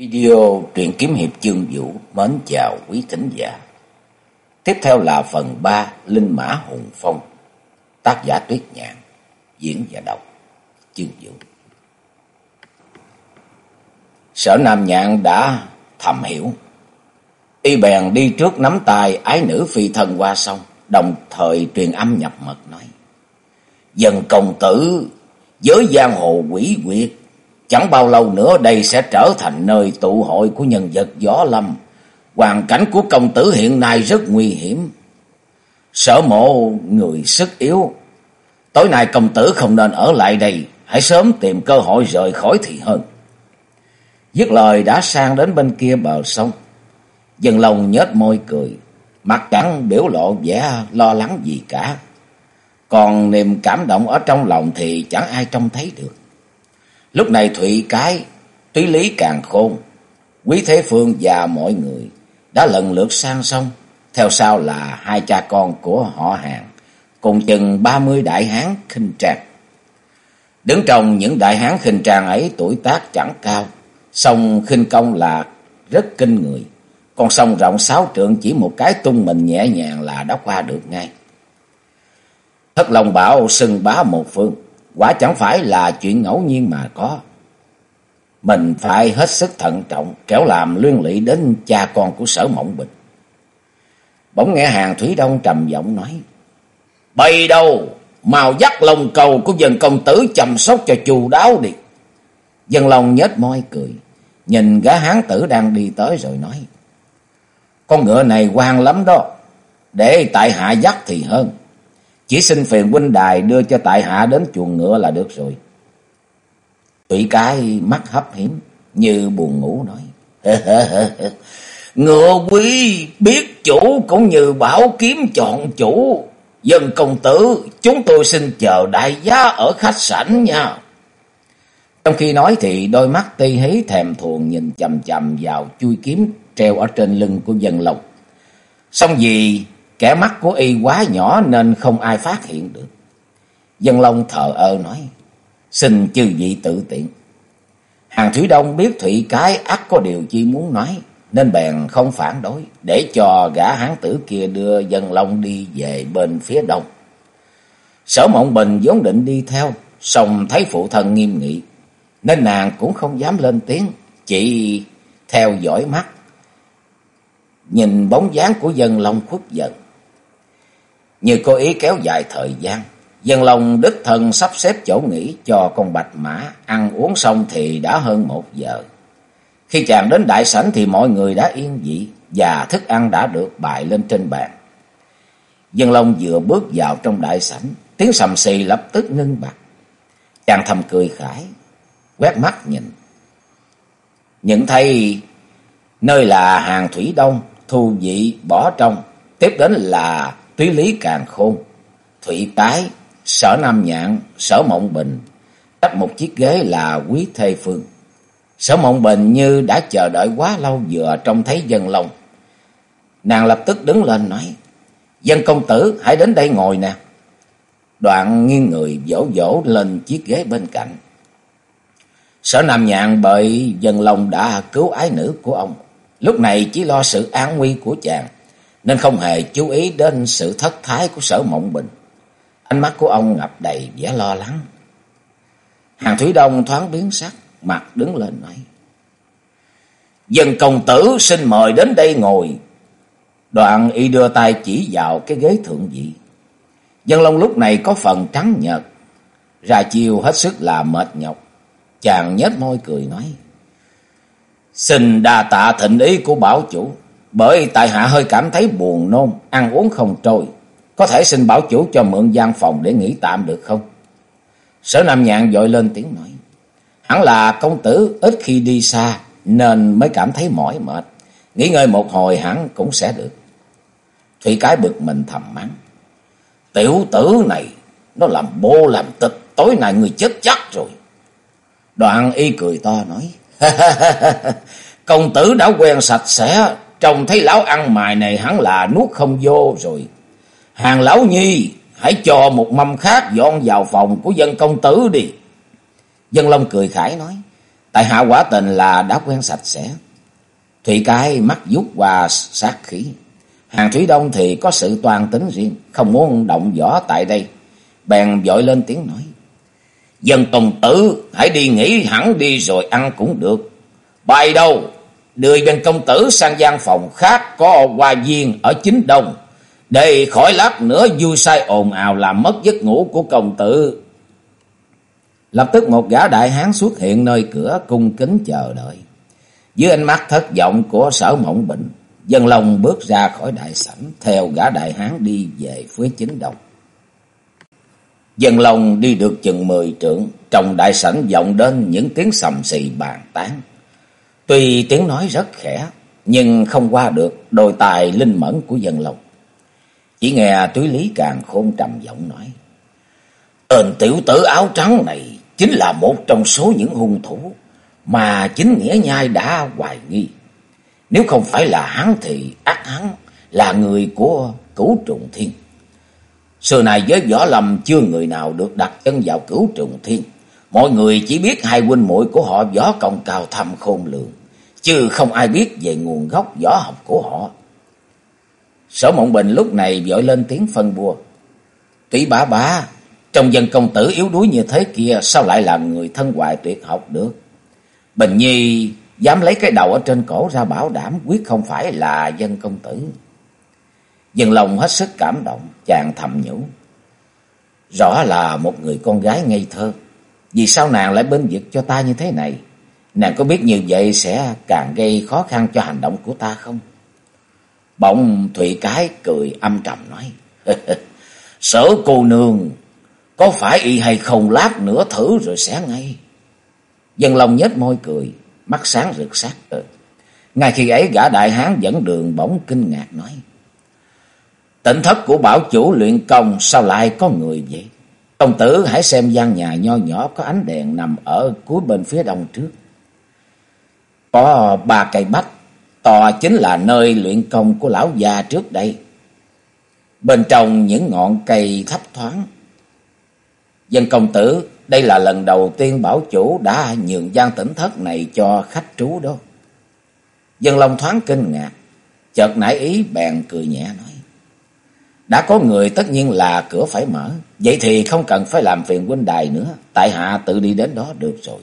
Video truyện kiếm hiệp chương vũ mến chào quý thính giả. Tiếp theo là phần 3 Linh Mã Hùng Phong. Tác giả Tuyết Nhạn, diễn và đọc chương vũ. Sở Nam Nhạn đã thầm hiểu. Y bèn đi trước nắm tay ái nữ phi thân qua sông, đồng thời truyền âm nhập mật nói. dần công tử, giới giang hồ quỷ quyệt, Chẳng bao lâu nữa đây sẽ trở thành nơi tụ hội của nhân vật gió lâm. Hoàn cảnh của công tử hiện nay rất nguy hiểm. Sở mộ, người sức yếu. Tối nay công tử không nên ở lại đây. Hãy sớm tìm cơ hội rời khỏi thì hơn. Dứt lời đã sang đến bên kia bờ sông. Dân lòng nhếch môi cười. Mặt chẳng biểu lộ vẻ lo lắng gì cả. Còn niềm cảm động ở trong lòng thì chẳng ai trông thấy được. Lúc này Thụy Cái, Túy Lý Càng Khôn, Quý Thế Phương và mọi người đã lần lượt sang sông. Theo sau là hai cha con của họ hàng, cùng chừng ba mươi đại hán khinh trang. Đứng trong những đại hán khinh trang ấy tuổi tác chẳng cao, sông khinh công là rất kinh người. Con sông rộng sáu trượng chỉ một cái tung mình nhẹ nhàng là đã qua được ngay. Thất Long Bảo sừng bá một phương, quả chẳng phải là chuyện ngẫu nhiên mà có. Mình phải hết sức thận trọng, kéo làm liên lụy đến cha con của sở mộng bình. Bỗng nghe hàng Thúy Đông trầm giọng nói, Bày đâu, màu dắt lồng cầu của dân công tử chăm sóc cho chu đáo đi. Dân lòng nhếch môi cười, nhìn gã hán tử đang đi tới rồi nói, Con ngựa này quan lắm đó, để tại hạ dắt thì hơn. Chỉ xin phiền huynh đài đưa cho tại hạ đến chuồng ngựa là được rồi. Tụy cái mắt hấp hiếm, như buồn ngủ nói. Ngựa quý biết chủ cũng như bảo kiếm chọn chủ. Dân công tử chúng tôi xin chờ đại giá ở khách sảnh nha. Trong khi nói thì đôi mắt ti hí thèm thuồng nhìn chầm chầm vào chui kiếm treo ở trên lưng của dân lộc. Xong gì Kẻ mắt của y quá nhỏ nên không ai phát hiện được. Dân Long thờ ơ nói, xin chư vị tự tiện. Hàng Thủy Đông biết Thụy Cái ắt có điều chi muốn nói, nên bèn không phản đối, để cho gã hán tử kia đưa Dân Long đi về bên phía đông. Sở Mộng Bình vốn định đi theo, song thấy phụ thân nghiêm nghị, nên nàng cũng không dám lên tiếng, chỉ theo dõi mắt. Nhìn bóng dáng của Dân Long khuất dần, như cố ý kéo dài thời gian. Dân lòng đích thân sắp xếp chỗ nghỉ cho con bạch mã, ăn uống xong thì đã hơn một giờ. Khi chàng đến đại sảnh thì mọi người đã yên dị và thức ăn đã được bày lên trên bàn. Dân Long vừa bước vào trong đại sảnh, tiếng sầm xì lập tức ngưng bặt. Chàng thầm cười khải, quét mắt nhìn. Nhận thấy nơi là hàng thủy đông, thu vị bỏ trong, tiếp đến là Túy Lý Càng Khôn, thủy Tái, Sở Nam Nhạn, Sở Mộng Bình, tách một chiếc ghế là Quý Thê Phương. Sở Mộng Bình như đã chờ đợi quá lâu vừa trông thấy dân lòng. Nàng lập tức đứng lên nói, Dân công tử hãy đến đây ngồi nè. Đoạn nghiêng người vỗ vỗ lên chiếc ghế bên cạnh. Sở Nam Nhạn bởi dân lòng đã cứu ái nữ của ông. Lúc này chỉ lo sự an nguy của chàng nên không hề chú ý đến sự thất thái của sở mộng bình. Ánh mắt của ông ngập đầy vẻ lo lắng. Hàng Thủy Đông thoáng biến sắc, mặt đứng lên nói. Dân công tử xin mời đến đây ngồi. Đoạn y đưa tay chỉ vào cái ghế thượng vị. Dân Long lúc này có phần trắng nhợt, ra chiều hết sức là mệt nhọc. Chàng nhếch môi cười nói. Xin đa tạ thịnh ý của bảo chủ. Bởi tại hạ hơi cảm thấy buồn nôn, ăn uống không trôi. Có thể xin bảo chủ cho mượn gian phòng để nghỉ tạm được không? Sở Nam Nhạn dội lên tiếng nói. Hẳn là công tử ít khi đi xa nên mới cảm thấy mỏi mệt. Nghỉ ngơi một hồi hẳn cũng sẽ được. Thủy cái bực mình thầm mắng. Tiểu tử này nó làm bô làm tịch tối nay người chết chắc rồi. Đoạn y cười to nói. công tử đã quen sạch sẽ Trông thấy lão ăn mài này hắn là nuốt không vô rồi. Hàng lão nhi, hãy cho một mâm khác dọn vào phòng của dân công tử đi. Dân Long cười khải nói, Tại hạ quả tình là đã quen sạch sẽ. Thủy cái mắt rút qua sát khí. Hàng Thủy Đông thì có sự toàn tính riêng, không muốn động võ tại đây. Bèn dội lên tiếng nói. Dân tùng tử, hãy đi nghỉ hẳn đi rồi ăn cũng được. Bài đâu? Đưa dân công tử sang gian phòng khác có hoa viên ở chính đông. Để khỏi lát nữa vui say ồn ào làm mất giấc ngủ của công tử. Lập tức một gã đại hán xuất hiện nơi cửa cung kính chờ đợi. Dưới ánh mắt thất vọng của sở mộng bệnh, dân lòng bước ra khỏi đại sảnh theo gã đại hán đi về phía chính đông. Dân lòng đi được chừng mười trượng, trong đại sảnh vọng đến những tiếng sầm xì bàn tán. Tuy tiếng nói rất khẽ, nhưng không qua được đôi tài linh mẫn của dân lòng. Chỉ nghe túy lý càng khôn trầm giọng nói. Tên tiểu tử áo trắng này chính là một trong số những hung thủ mà chính nghĩa nhai đã hoài nghi. Nếu không phải là hắn thì ác hắn là người của cửu trùng thiên. Xưa này với võ lâm chưa người nào được đặt chân vào cửu trùng thiên. Mọi người chỉ biết hai huynh muội của họ võ công cao thầm khôn lường, chứ không ai biết về nguồn gốc võ học của họ. Sở Mộng Bình lúc này vội lên tiếng phân bua. tỷ bá bá, trong dân công tử yếu đuối như thế kia sao lại làm người thân hoài tuyệt học được? Bình Nhi dám lấy cái đầu ở trên cổ ra bảo đảm quyết không phải là dân công tử. Dân lòng hết sức cảm động, chàng thầm nhủ. Rõ là một người con gái ngây thơ. Vì sao nàng lại bên vực cho ta như thế này? Nàng có biết như vậy sẽ càng gây khó khăn cho hành động của ta không? Bỗng Thụy Cái cười âm trầm nói. Sở cô nương, có phải y hay không lát nữa thử rồi sẽ ngay. Dân lòng nhếch môi cười, mắt sáng rực sắc. Ngay khi ấy gã đại hán dẫn đường bỗng kinh ngạc nói. Tỉnh thất của bảo chủ luyện công sao lại có người vậy? Công tử hãy xem gian nhà nho nhỏ có ánh đèn nằm ở cuối bên phía đông trước. Có ba cây bách, to chính là nơi luyện công của lão già trước đây. Bên trong những ngọn cây thấp thoáng. Dân công tử, đây là lần đầu tiên bảo chủ đã nhường gian tỉnh thất này cho khách trú đó. Dân Long thoáng kinh ngạc, chợt nảy ý bèn cười nhẹ nói. Đã có người tất nhiên là cửa phải mở. Vậy thì không cần phải làm phiền huynh đài nữa. Tại hạ tự đi đến đó được rồi.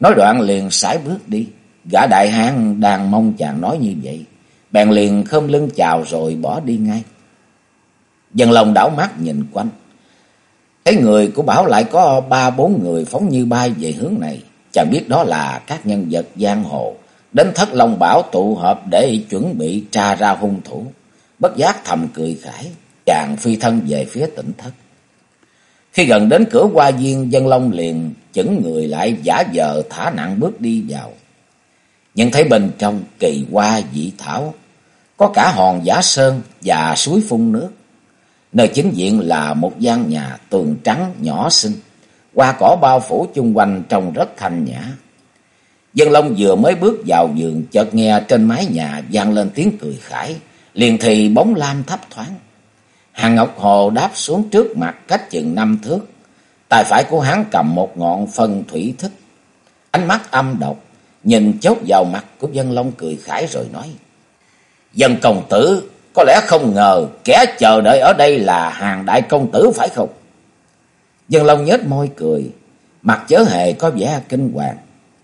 Nói đoạn liền sải bước đi. Gã đại hán đang mong chàng nói như vậy. Bèn liền khom lưng chào rồi bỏ đi ngay. Dân lòng đảo mắt nhìn quanh. Thấy người của Bảo lại có ba bốn người phóng như bay về hướng này. Chàng biết đó là các nhân vật giang hồ. Đến thất Long Bảo tụ hợp để chuẩn bị tra ra hung thủ bất giác thầm cười khải, chàng phi thân về phía tỉnh thất. Khi gần đến cửa hoa viên, dân long liền chững người lại giả vờ thả nặng bước đi vào. Nhận thấy bên trong kỳ hoa dị thảo, có cả hòn giả sơn và suối phun nước. Nơi chính diện là một gian nhà tường trắng nhỏ xinh, hoa cỏ bao phủ chung quanh trông rất thanh nhã. Dân Long vừa mới bước vào giường chợt nghe trên mái nhà vang lên tiếng cười khải, liền thì bóng lam thấp thoáng. Hàng Ngọc Hồ đáp xuống trước mặt cách chừng năm thước. tài phải của hắn cầm một ngọn phân thủy thích. Ánh mắt âm độc, nhìn chốt vào mặt của dân long cười khải rồi nói. Dân công tử, có lẽ không ngờ kẻ chờ đợi ở đây là hàng đại công tử phải không? Dân long nhếch môi cười, mặt chớ hề có vẻ kinh hoàng.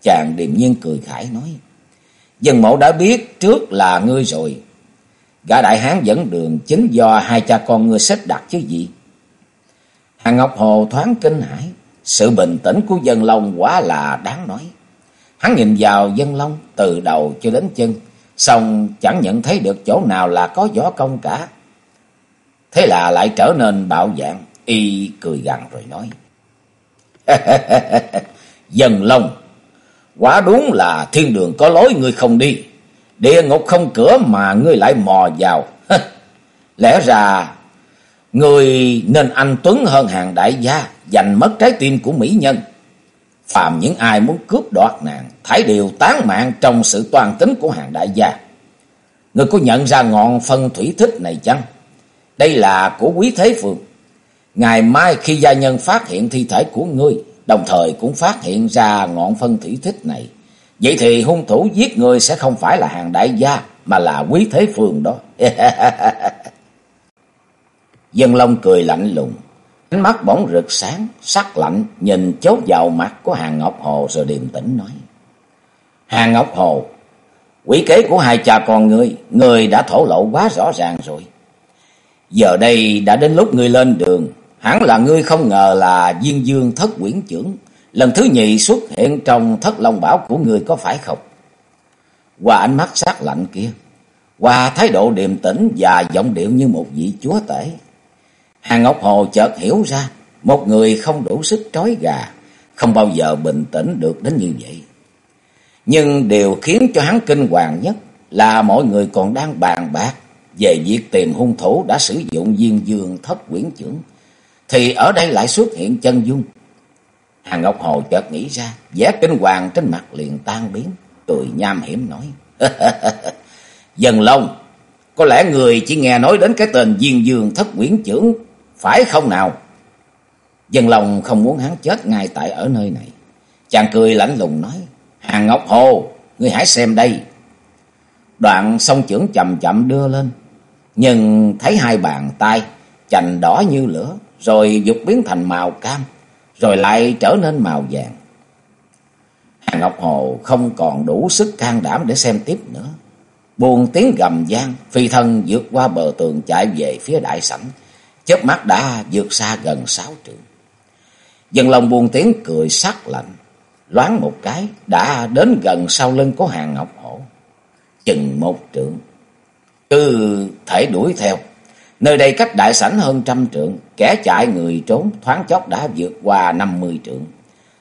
Chàng điềm nhiên cười khải nói. Dân mẫu đã biết trước là ngươi rồi, Gã đại hán dẫn đường chính do hai cha con ngươi xếp đặt chứ gì. Hàng Ngọc Hồ thoáng kinh hãi. Sự bình tĩnh của dân long quá là đáng nói. Hắn nhìn vào dân long từ đầu cho đến chân. Xong chẳng nhận thấy được chỗ nào là có gió công cả. Thế là lại trở nên bạo dạng. Y cười gằn rồi nói. dân long. Quả đúng là thiên đường có lối ngươi không đi. Địa ngục không cửa mà ngươi lại mò vào. Lẽ ra ngươi nên anh tuấn hơn hàng đại gia, giành mất trái tim của mỹ nhân. Phàm những ai muốn cướp đoạt nàng, thải đều tán mạng trong sự toàn tính của hàng đại gia. Ngươi có nhận ra ngọn phân thủy thích này chăng? Đây là của quý thế phường. Ngày mai khi gia nhân phát hiện thi thể của ngươi, đồng thời cũng phát hiện ra ngọn phân thủy thích này. Vậy thì hung thủ giết người sẽ không phải là hàng đại gia, mà là quý thế phường đó. Dân Long cười lạnh lùng, ánh mắt bỗng rực sáng, sắc lạnh, nhìn chốt vào mặt của hàng Ngọc Hồ rồi điềm tĩnh nói. Hàng Ngọc Hồ, quỷ kế của hai cha con ngươi, người đã thổ lộ quá rõ ràng rồi. Giờ đây đã đến lúc ngươi lên đường, hẳn là ngươi không ngờ là Diên Dương thất quyển trưởng, lần thứ nhì xuất hiện trong thất long bảo của người có phải không? Qua ánh mắt sắc lạnh kia, qua thái độ điềm tĩnh và giọng điệu như một vị chúa tể. Hàng Ngọc Hồ chợt hiểu ra, một người không đủ sức trói gà, không bao giờ bình tĩnh được đến như vậy. Nhưng điều khiến cho hắn kinh hoàng nhất là mọi người còn đang bàn bạc về việc tìm hung thủ đã sử dụng viên dương thất quyển trưởng. Thì ở đây lại xuất hiện chân dung. Hàng Ngọc Hồ chợt nghĩ ra, vẻ kinh hoàng trên mặt liền tan biến, cười nham hiểm nói. Dần Long, có lẽ người chỉ nghe nói đến cái tên Diên dương thất Nguyễn trưởng, phải không nào? Dân Long không muốn hắn chết ngay tại ở nơi này. Chàng cười lạnh lùng nói, Hàng Ngọc Hồ, ngươi hãy xem đây. Đoạn song trưởng chậm chậm đưa lên, nhưng thấy hai bàn tay chành đỏ như lửa, rồi dục biến thành màu cam, rồi lại trở nên màu vàng. Hàng Ngọc Hồ không còn đủ sức can đảm để xem tiếp nữa. Buồn tiếng gầm gian, phi thân vượt qua bờ tường chạy về phía đại sảnh, chớp mắt đã vượt xa gần sáu trượng. Dân lòng buồn tiếng cười sắc lạnh, loáng một cái đã đến gần sau lưng của hàng ngọc hổ, chừng một trượng. Cứ thể đuổi theo, nơi đây cách đại sảnh hơn trăm trượng, kẻ chạy người trốn thoáng chốc đã vượt qua năm mươi trượng.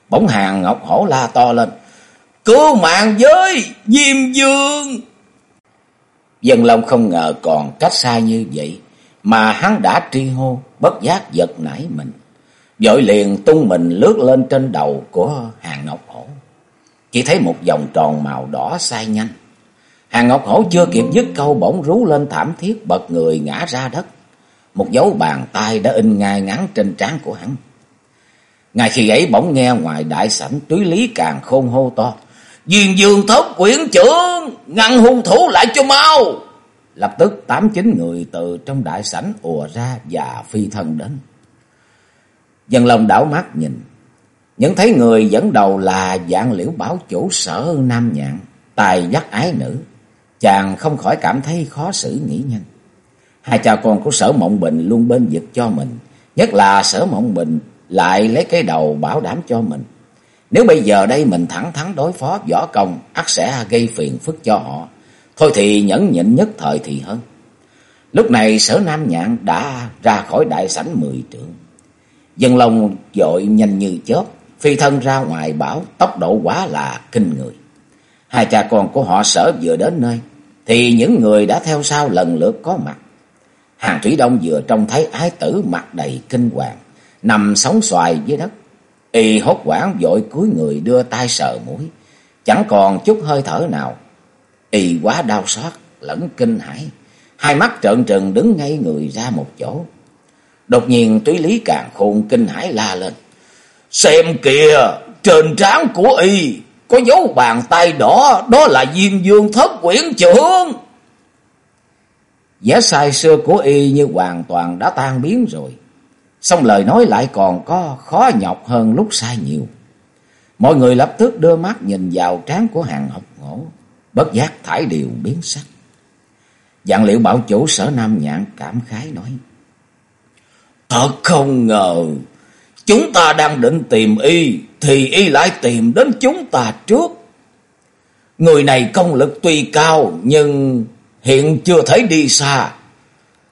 Bỗng hàng ngọc hổ la to lên, cứu mạng với Diêm Dương! Dân Long không ngờ còn cách xa như vậy, mà hắn đã tri hô, bất giác giật nảy mình. Dội liền tung mình lướt lên trên đầu của Hàng Ngọc Hổ. Chỉ thấy một vòng tròn màu đỏ sai nhanh. Hàng Ngọc Hổ chưa kịp dứt câu bỗng rú lên thảm thiết bật người ngã ra đất. Một dấu bàn tay đã in ngay ngắn trên trán của hắn. Ngay khi ấy bỗng nghe ngoài đại sảnh túy lý càng khôn hô to. Duyên dương thất quyển trưởng, ngăn hung thủ lại cho mau. Lập tức tám chín người từ trong đại sảnh ùa ra và phi thân đến. Dân lòng đảo mắt nhìn, những thấy người dẫn đầu là dạng liễu bảo chủ sở nam nhạn, tài dắt ái nữ. Chàng không khỏi cảm thấy khó xử nghĩ nhân. Hai cha con của sở mộng bình luôn bên vực cho mình, nhất là sở mộng bình lại lấy cái đầu bảo đảm cho mình. Nếu bây giờ đây mình thẳng thắn đối phó võ công, ắt sẽ gây phiền phức cho họ. Thôi thì nhẫn nhịn nhất thời thì hơn. Lúc này sở Nam Nhạn đã ra khỏi đại sảnh mười trượng. Dân Long dội nhanh như chớp, phi thân ra ngoài bảo tốc độ quá là kinh người. Hai cha con của họ sở vừa đến nơi, thì những người đã theo sau lần lượt có mặt. Hàng Thủy Đông vừa trông thấy ái tử mặt đầy kinh hoàng, nằm sóng xoài dưới đất. Y hốt quảng vội cúi người đưa tay sờ mũi, chẳng còn chút hơi thở nào. Y quá đau xót, lẫn kinh hãi, hai mắt trợn trừng đứng ngay người ra một chỗ. Đột nhiên túy lý càng khôn kinh hãi la lên. Xem kìa, trên trán của y có dấu bàn tay đỏ, đó là diêm dương thất quyển trưởng. Giá sai xưa của y như hoàn toàn đã tan biến rồi. Xong lời nói lại còn có khó nhọc hơn lúc sai nhiều. Mọi người lập tức đưa mắt nhìn vào trán của hàng học ngỗ, bất giác thải điều biến sắc. Dạng liệu bảo chủ sở Nam Nhạn cảm khái nói. Thật không ngờ, chúng ta đang định tìm y, thì y lại tìm đến chúng ta trước. Người này công lực tuy cao, nhưng hiện chưa thấy đi xa.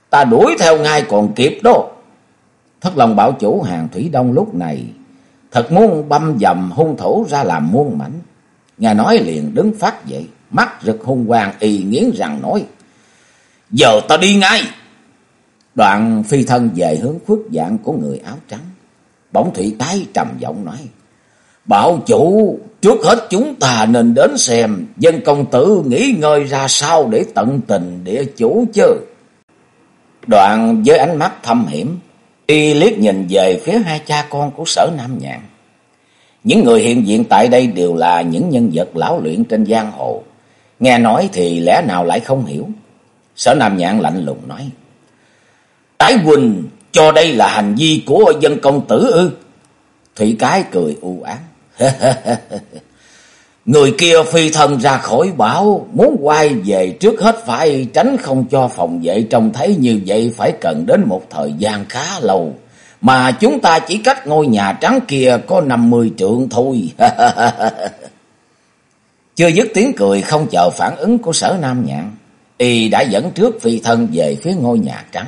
Ta đuổi theo ngay còn kịp đó. Thất lòng bảo chủ hàng Thủy Đông lúc này, thật muốn băm dầm hung thủ ra làm muôn mảnh. Nghe nói liền đứng phát dậy, mắt rực hung quang y nghiến rằng nói. Giờ ta đi ngay. Đoạn phi thân về hướng khuất dạng của người áo trắng. Bỗng thủy tái trầm giọng nói. Bảo chủ, trước hết chúng ta nên đến xem dân công tử nghỉ ngơi ra sao để tận tình địa chủ chứ. Đoạn với ánh mắt thâm hiểm, y liếc nhìn về phía hai cha con của sở Nam Nhạn. Những người hiện diện tại đây đều là những nhân vật lão luyện trên giang hồ. Nghe nói thì lẽ nào lại không hiểu. Sở Nam Nhạn lạnh lùng nói. Tái huynh cho đây là hành vi của dân công tử ư. Thủy Cái cười u ám. Người kia phi thân ra khỏi bảo, muốn quay về trước hết phải tránh không cho phòng vệ trông thấy như vậy phải cần đến một thời gian khá lâu. Mà chúng ta chỉ cách ngôi nhà trắng kia có năm mươi trượng thôi. Chưa dứt tiếng cười không chờ phản ứng của sở Nam Nhạn. Y đã dẫn trước phi thân về phía ngôi nhà trắng.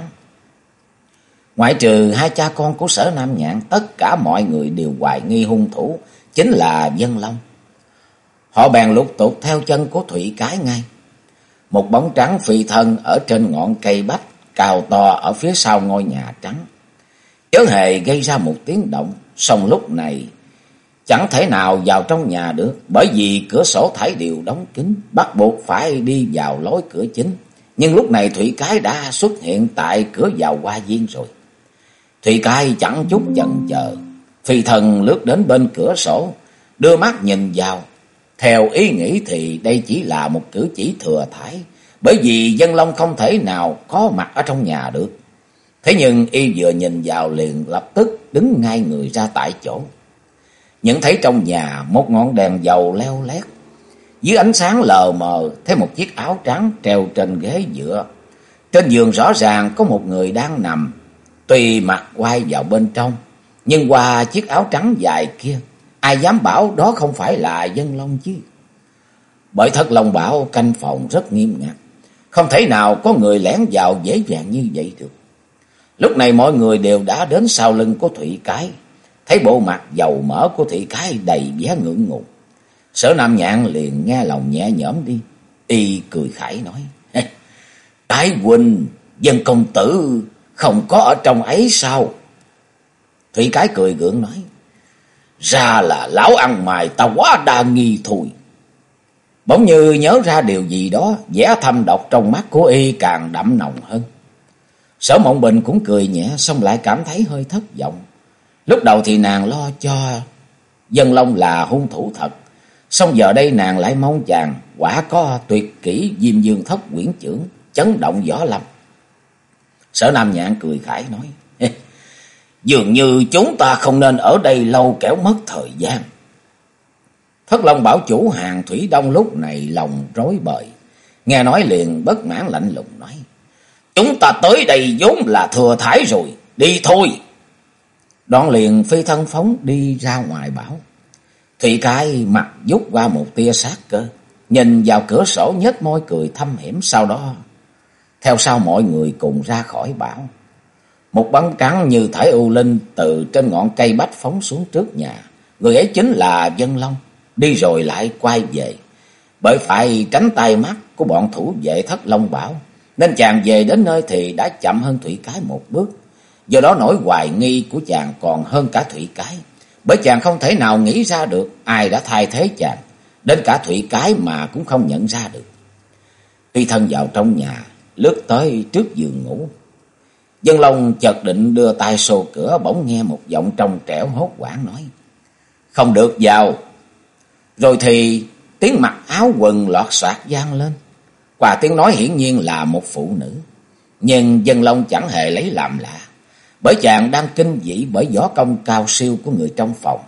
Ngoại trừ hai cha con của sở Nam Nhạn, tất cả mọi người đều hoài nghi hung thủ, chính là Dân Long. Họ bèn lục tục theo chân của Thủy Cái ngay. Một bóng trắng phi thân ở trên ngọn cây bách, cao to ở phía sau ngôi nhà trắng. Chớ hề gây ra một tiếng động, song lúc này chẳng thể nào vào trong nhà được, bởi vì cửa sổ thải đều đóng kín, bắt buộc phải đi vào lối cửa chính. Nhưng lúc này Thủy Cái đã xuất hiện tại cửa vào hoa viên rồi. Thủy cai chẳng chút chần chờ, phi thần lướt đến bên cửa sổ, đưa mắt nhìn vào. Theo ý nghĩ thì đây chỉ là một cử chỉ thừa thải, bởi vì dân long không thể nào có mặt ở trong nhà được. Thế nhưng y vừa nhìn vào liền lập tức đứng ngay người ra tại chỗ. Nhận thấy trong nhà một ngọn đèn dầu leo lét. Dưới ánh sáng lờ mờ thấy một chiếc áo trắng treo trên ghế dựa. Trên giường rõ ràng có một người đang nằm. Tuy mặt quay vào bên trong. Nhưng qua chiếc áo trắng dài kia. Ai dám bảo đó không phải là dân long chứ. Bởi thật lòng bảo canh phòng rất nghiêm ngặt. Không thể nào có người lén vào dễ dàng như vậy được. Lúc này mọi người đều đã đến sau lưng của thụy Cái. Thấy bộ mặt dầu mỡ của thụy Cái đầy vẻ ngưỡng ngùng. Sở Nam Nhạn liền nghe lòng nhẹ nhõm đi. Y cười khải nói. Cái huynh, dân công tử không có ở trong ấy sao? Thủy Cái cười gượng nói. Ra là lão ăn mài ta quá đa nghi thôi. Bỗng như nhớ ra điều gì đó, vẻ thâm độc trong mắt của y càng đậm nồng hơn. Sở Mộng Bình cũng cười nhẹ, xong lại cảm thấy hơi thất vọng. Lúc đầu thì nàng lo cho Dân Long là hung thủ thật, xong giờ đây nàng lại mong chàng quả có tuyệt kỹ Diêm Dương Thất quyển trưởng, chấn động võ lâm. Sở Nam Nhạn cười khải nói, Dường như chúng ta không nên ở đây lâu kẻo mất thời gian. Thất Long bảo chủ hàng Thủy Đông lúc này lòng rối bời. Nghe nói liền bất mãn lạnh lùng nói. Chúng ta tới đây vốn là thừa thải rồi, đi thôi. Đoạn liền phi thân phóng đi ra ngoài bảo. Thủy cái mặt rút qua một tia sát cơ. Nhìn vào cửa sổ nhếch môi cười thâm hiểm sau đó. Theo sau mọi người cùng ra khỏi bảo. Một bóng trắng như thải u linh từ trên ngọn cây bách phóng xuống trước nhà. Người ấy chính là Dân Long. Đi rồi lại quay về. Bởi phải tránh tay mắt của bọn thủ vệ thất Long Bảo. Nên chàng về đến nơi thì đã chậm hơn Thủy Cái một bước. Do đó nỗi hoài nghi của chàng còn hơn cả Thủy Cái. Bởi chàng không thể nào nghĩ ra được ai đã thay thế chàng. Đến cả Thủy Cái mà cũng không nhận ra được. Tuy thân vào trong nhà, lướt tới trước giường ngủ. Dân Long chợt định đưa tay xô cửa, bỗng nghe một giọng trong trẻo hốt quảng nói. Không được vào. Rồi thì tiếng mặc áo quần lọt soạt gian lên. Qua tiếng nói hiển nhiên là một phụ nữ. Nhưng dân long chẳng hề lấy làm lạ. Bởi chàng đang kinh dị bởi võ công cao siêu của người trong phòng.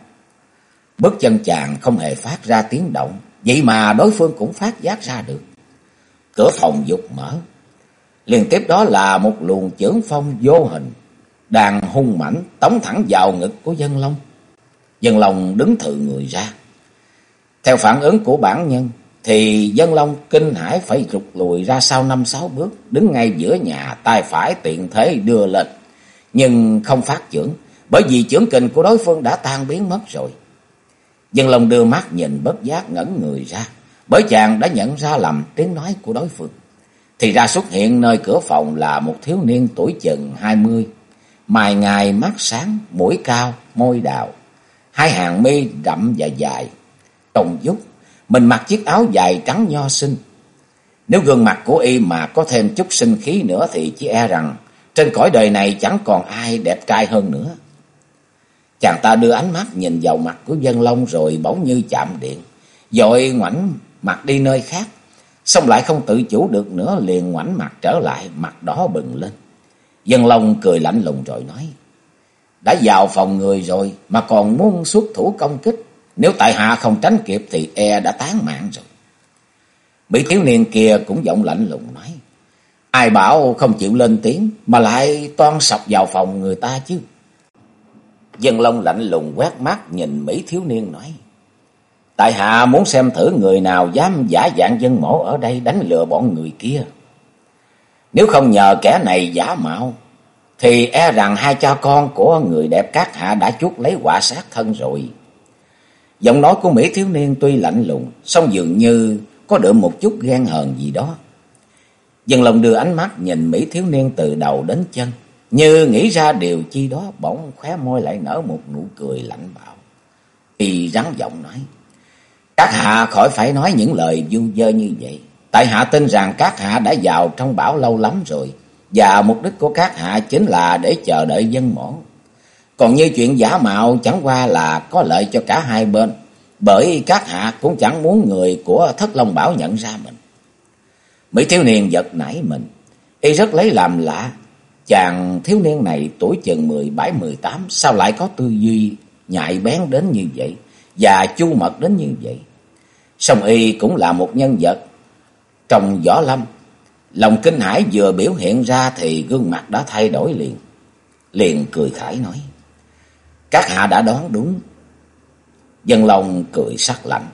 Bước chân chàng không hề phát ra tiếng động. Vậy mà đối phương cũng phát giác ra được. Cửa phòng dục mở. Liên tiếp đó là một luồng chưởng phong vô hình. Đàn hung mãnh tống thẳng vào ngực của dân long. Dân long đứng thự người ra. Theo phản ứng của bản nhân, thì dân long kinh hãi phải rụt lùi ra sau năm sáu bước, đứng ngay giữa nhà, tay phải tiện thế đưa lên, nhưng không phát chưởng, bởi vì chưởng kình của đối phương đã tan biến mất rồi. Dân long đưa mắt nhìn bất giác ngẩn người ra, bởi chàng đã nhận ra lầm tiếng nói của đối phương. Thì ra xuất hiện nơi cửa phòng là một thiếu niên tuổi chừng hai mươi, mài ngài mắt sáng, mũi cao, môi đào, hai hàng mi đậm và dài, trồng dúc mình mặc chiếc áo dài trắng nho xinh. Nếu gương mặt của y mà có thêm chút sinh khí nữa thì chỉ e rằng trên cõi đời này chẳng còn ai đẹp trai hơn nữa. Chàng ta đưa ánh mắt nhìn vào mặt của dân long rồi bỗng như chạm điện. Dội ngoảnh mặt đi nơi khác. Xong lại không tự chủ được nữa liền ngoảnh mặt trở lại, mặt đỏ bừng lên. Dân long cười lạnh lùng rồi nói. Đã vào phòng người rồi mà còn muốn xuất thủ công kích. Nếu tại hạ không tránh kịp thì e đã tán mạng rồi. Mỹ thiếu niên kia cũng giọng lạnh lùng nói. Ai bảo không chịu lên tiếng mà lại toan sọc vào phòng người ta chứ. Dân Long lạnh lùng quét mắt nhìn Mỹ thiếu niên nói. Tại hạ muốn xem thử người nào dám giả dạng dân mổ ở đây đánh lừa bọn người kia. Nếu không nhờ kẻ này giả mạo, thì e rằng hai cha con của người đẹp các hạ đã chút lấy quả sát thân rồi. Giọng nói của Mỹ thiếu niên tuy lạnh lùng, song dường như có đượm một chút ghen hờn gì đó. Dân lòng đưa ánh mắt nhìn Mỹ thiếu niên từ đầu đến chân, như nghĩ ra điều chi đó bỗng khóe môi lại nở một nụ cười lạnh bạo. Y rắn giọng nói, các hạ khỏi phải nói những lời du dơ như vậy. Tại hạ tin rằng các hạ đã vào trong bảo lâu lắm rồi, và mục đích của các hạ chính là để chờ đợi dân mổ. Còn như chuyện giả mạo chẳng qua là có lợi cho cả hai bên, bởi các hạ cũng chẳng muốn người của Thất Long Bảo nhận ra mình. Mỹ thiếu niên giật nảy mình, y rất lấy làm lạ. Chàng thiếu niên này tuổi chừng mười bảy mười tám sao lại có tư duy nhạy bén đến như vậy và chu mật đến như vậy. Song y cũng là một nhân vật trong võ lâm. Lòng kinh hãi vừa biểu hiện ra thì gương mặt đã thay đổi liền. Liền cười khải nói. Các hạ đã đoán đúng. Dân lòng cười sắc lạnh.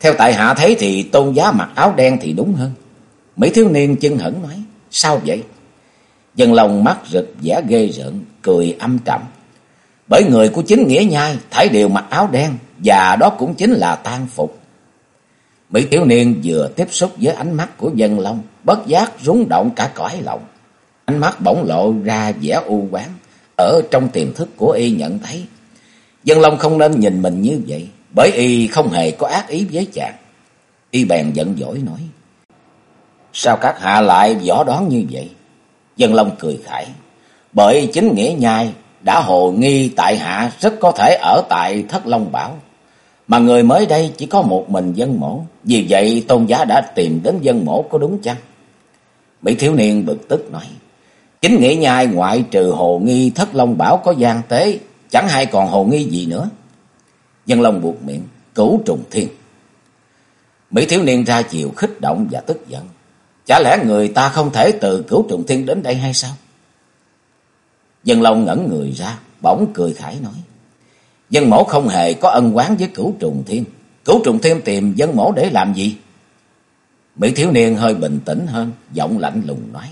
Theo tại hạ thấy thì tôn giá mặc áo đen thì đúng hơn. Mấy thiếu niên chân hững nói. Sao vậy? Dân lòng mắt rực vẻ ghê rợn, cười âm trầm. Bởi người của chính nghĩa nhai, thấy đều mặc áo đen, và đó cũng chính là tan phục. Mỹ thiếu niên vừa tiếp xúc với ánh mắt của dân long, bất giác rúng động cả cõi lòng. Ánh mắt bỗng lộ ra vẻ u quán, ở trong tiềm thức của y nhận thấy. Dân long không nên nhìn mình như vậy, bởi y không hề có ác ý với chàng. Y bèn giận dỗi nói. Sao các hạ lại võ đoán như vậy? Dân long cười khải. Bởi chính nghĩa nhai đã hồ nghi tại hạ rất có thể ở tại Thất Long Bảo. Mà người mới đây chỉ có một mình dân mổ. Vì vậy tôn giá đã tìm đến dân mổ có đúng chăng? Mỹ thiếu niên bực tức nói. Chính nghĩa nhai ngoại trừ hồ nghi Thất Long Bảo có gian tế. Chẳng hay còn hồ nghi gì nữa. Dân Long buộc miệng. Cửu trùng thiên. Mỹ thiếu niên ra chiều khích động và tức giận. Chả lẽ người ta không thể từ cửu trùng thiên đến đây hay sao? Dân Long ngẩn người ra, bỗng cười khải nói. Dân mổ không hề có ân quán với cửu trùng thiên. Cửu trùng thiên tìm dân mổ để làm gì? Mỹ thiếu niên hơi bình tĩnh hơn, giọng lạnh lùng nói.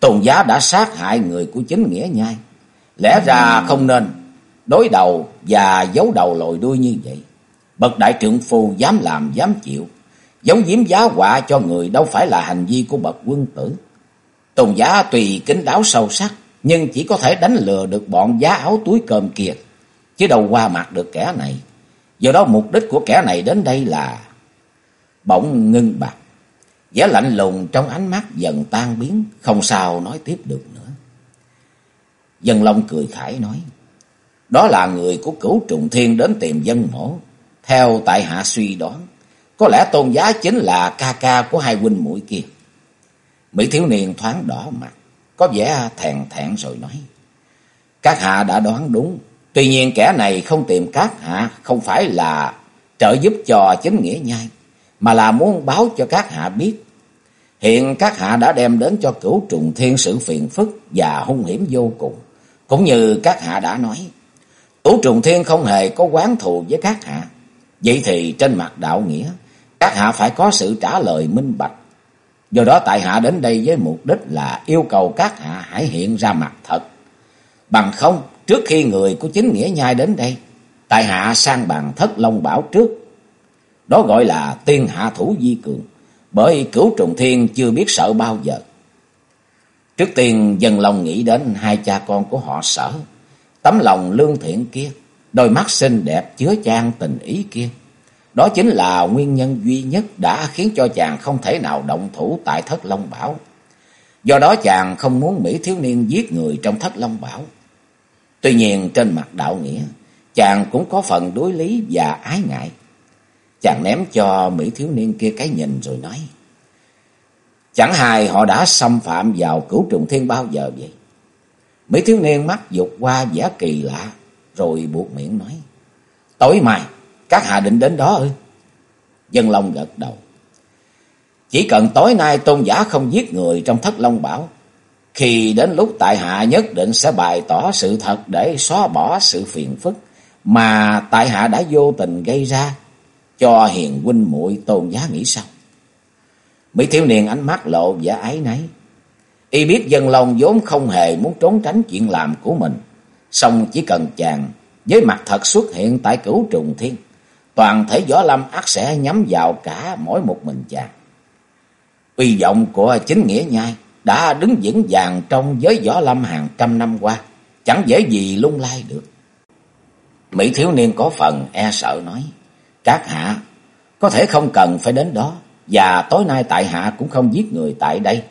Tôn giá đã sát hại người của chính nghĩa nhai. Lẽ ra không nên đối đầu và giấu đầu lồi đuôi như vậy. Bậc đại trượng phu dám làm dám chịu. Giống diếm giá họa cho người đâu phải là hành vi của bậc quân tử. Tôn giá tùy kính đáo sâu sắc, nhưng chỉ có thể đánh lừa được bọn giá áo túi cơm kia, chứ đâu qua mặt được kẻ này. Do đó mục đích của kẻ này đến đây là bỗng ngưng bạc. Vẻ lạnh lùng trong ánh mắt dần tan biến, không sao nói tiếp được nữa. Dân Long cười khải nói, đó là người của cửu trùng thiên đến tìm dân mổ. Theo tại hạ suy đoán, có lẽ tôn giá chính là ca ca của hai huynh mũi kia. Mỹ thiếu niên thoáng đỏ mặt, có vẻ thèn thẹn rồi nói. Các hạ đã đoán đúng, tuy nhiên kẻ này không tìm các hạ không phải là trợ giúp cho chính nghĩa nhai, mà là muốn báo cho các hạ biết. Hiện các hạ đã đem đến cho cửu trùng thiên sự phiền phức và hung hiểm vô cùng. Cũng như các hạ đã nói, cửu trùng thiên không hề có quán thù với các hạ. Vậy thì trên mặt đạo nghĩa, các hạ phải có sự trả lời minh bạch. Do đó tại hạ đến đây với mục đích là yêu cầu các hạ hãy hiện ra mặt thật. Bằng không, trước khi người của chính nghĩa nhai đến đây, tại hạ sang bàn thất long bảo trước. Đó gọi là tiên hạ thủ di cường, bởi cửu trùng thiên chưa biết sợ bao giờ. Trước tiên dân lòng nghĩ đến hai cha con của họ sở, tấm lòng lương thiện kia, đôi mắt xinh đẹp chứa chan tình ý kia. Đó chính là nguyên nhân duy nhất đã khiến cho chàng không thể nào động thủ tại Thất Long Bảo. Do đó chàng không muốn Mỹ thiếu niên giết người trong Thất Long Bảo. Tuy nhiên trên mặt đạo nghĩa, chàng cũng có phần đối lý và ái ngại. Chàng ném cho Mỹ thiếu niên kia cái nhìn rồi nói. Chẳng hài họ đã xâm phạm vào cửu trùng thiên bao giờ vậy? Mỹ thiếu niên mắt dục qua vẻ kỳ lạ, rồi buộc miệng nói. Tối mai, các hạ định đến đó ư? Dân Long gật đầu. Chỉ cần tối nay tôn giả không giết người trong thất Long Bảo, khi đến lúc tại hạ nhất định sẽ bày tỏ sự thật để xóa bỏ sự phiền phức mà tại hạ đã vô tình gây ra cho hiền huynh muội tôn giá nghĩ sao. Mỹ thiếu niên ánh mắt lộ vẻ ái nấy. Y biết dân lòng vốn không hề muốn trốn tránh chuyện làm của mình. Xong chỉ cần chàng với mặt thật xuất hiện tại cửu trùng thiên. Toàn thể võ lâm ác sẽ nhắm vào cả mỗi một mình chàng. Uy vọng của chính nghĩa nhai đã đứng vững vàng trong giới võ lâm hàng trăm năm qua. Chẳng dễ gì lung lay được. Mỹ thiếu niên có phần e sợ nói. Các hạ có thể không cần phải đến đó. Và tối nay tại hạ cũng không giết người tại đây.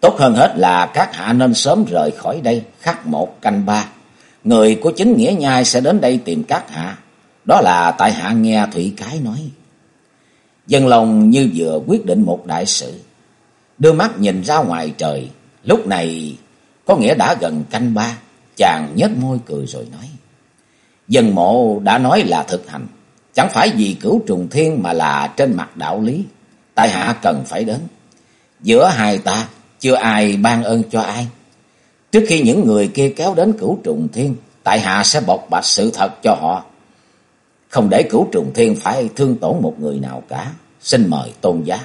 Tốt hơn hết là các hạ nên sớm rời khỏi đây, khắc một canh ba. Người của chính nghĩa nhai sẽ đến đây tìm các hạ. Đó là tại hạ nghe Thủy Cái nói. Dân lòng như vừa quyết định một đại sự. Đưa mắt nhìn ra ngoài trời. Lúc này có nghĩa đã gần canh ba. Chàng nhếch môi cười rồi nói. Dân mộ đã nói là thực hành. Chẳng phải vì cửu trùng thiên mà là trên mặt đạo lý. Tại hạ cần phải đến. Giữa hai ta chưa ai ban ơn cho ai. Trước khi những người kia kéo đến cửu trùng thiên, tại hạ sẽ bộc bạch sự thật cho họ. Không để cửu trùng thiên phải thương tổn một người nào cả. Xin mời tôn giá.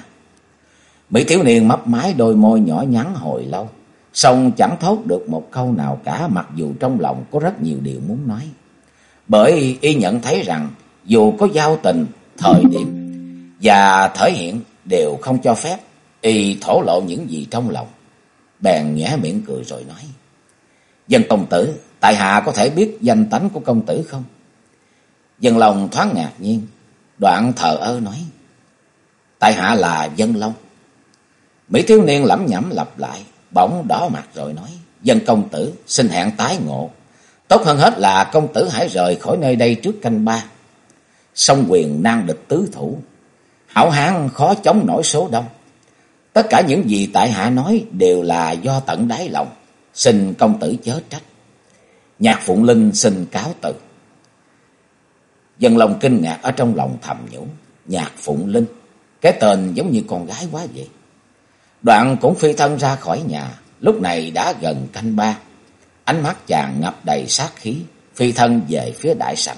Mỹ thiếu niên mấp mái đôi môi nhỏ nhắn hồi lâu. Xong chẳng thốt được một câu nào cả mặc dù trong lòng có rất nhiều điều muốn nói. Bởi y nhận thấy rằng dù có giao tình, thời điểm và thể hiện đều không cho phép y thổ lộ những gì trong lòng. Bèn nhẽ miệng cười rồi nói. Dân công tử, tại hạ có thể biết danh tánh của công tử không? Dân lòng thoáng ngạc nhiên, đoạn thờ ơ nói. Tại hạ là Dân Long. Mỹ thiếu niên lẩm nhẩm lặp lại, bỗng đỏ mặt rồi nói. Dân công tử, xin hẹn tái ngộ. Tốt hơn hết là công tử hãy rời khỏi nơi đây trước canh ba. Song quyền nan địch tứ thủ. Hảo hán khó chống nổi số đông. Tất cả những gì tại hạ nói đều là do tận đáy lòng. Xin công tử chớ trách. Nhạc Phụng Linh xin cáo từ. Dân lòng kinh ngạc ở trong lòng thầm nhủ. Nhạc Phụng Linh. Cái tên giống như con gái quá vậy. Đoạn cũng phi thân ra khỏi nhà. Lúc này đã gần canh ba. Ánh mắt chàng ngập đầy sát khí. Phi thân về phía đại sảnh.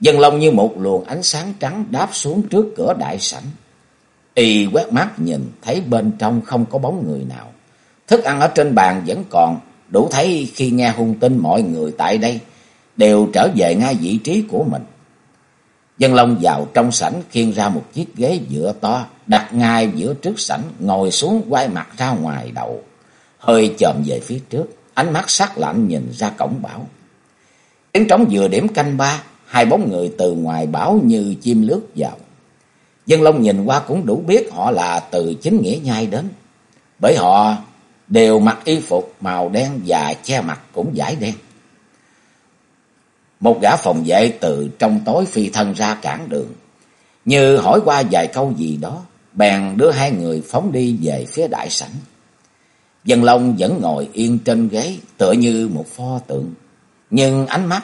Dân lông như một luồng ánh sáng trắng đáp xuống trước cửa đại sảnh. Y quét mắt nhìn thấy bên trong không có bóng người nào. Thức ăn ở trên bàn vẫn còn, đủ thấy khi nghe hung tin mọi người tại đây đều trở về ngay vị trí của mình. Dân Long vào trong sảnh khiêng ra một chiếc ghế dựa to, đặt ngay giữa trước sảnh, ngồi xuống quay mặt ra ngoài đầu, hơi chồm về phía trước, ánh mắt sắc lạnh nhìn ra cổng bảo. Tiếng trống vừa điểm canh ba, hai bóng người từ ngoài bảo như chim lướt vào. Dân Long nhìn qua cũng đủ biết họ là từ chính nghĩa nhai đến. Bởi họ đều mặc y phục màu đen và che mặt cũng giải đen. Một gã phòng vệ từ trong tối phi thân ra cản đường. Như hỏi qua vài câu gì đó, bèn đưa hai người phóng đi về phía đại sảnh. Dân Long vẫn ngồi yên trên ghế tựa như một pho tượng. Nhưng ánh mắt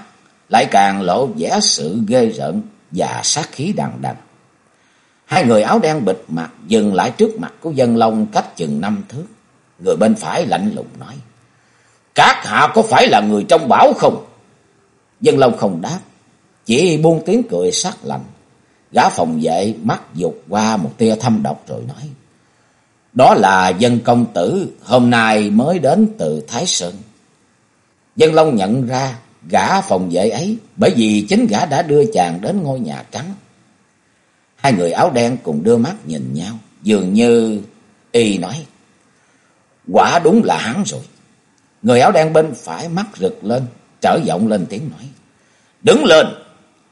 lại càng lộ vẻ sự ghê rợn và sát khí đằng đằng. Hai người áo đen bịt mặt dừng lại trước mặt của dân long cách chừng năm thước. Người bên phải lạnh lùng nói. Các hạ có phải là người trong bảo không? Dân long không đáp. Chỉ buông tiếng cười sắc lạnh. Gã phòng vệ mắt dục qua một tia thâm độc rồi nói. Đó là dân công tử hôm nay mới đến từ Thái Sơn. Dân Long nhận ra gã phòng vệ ấy bởi vì chính gã đã đưa chàng đến ngôi nhà trắng. Hai người áo đen cùng đưa mắt nhìn nhau, dường như y nói. Quả đúng là hắn rồi. Người áo đen bên phải mắt rực lên, trở giọng lên tiếng nói. Đứng lên,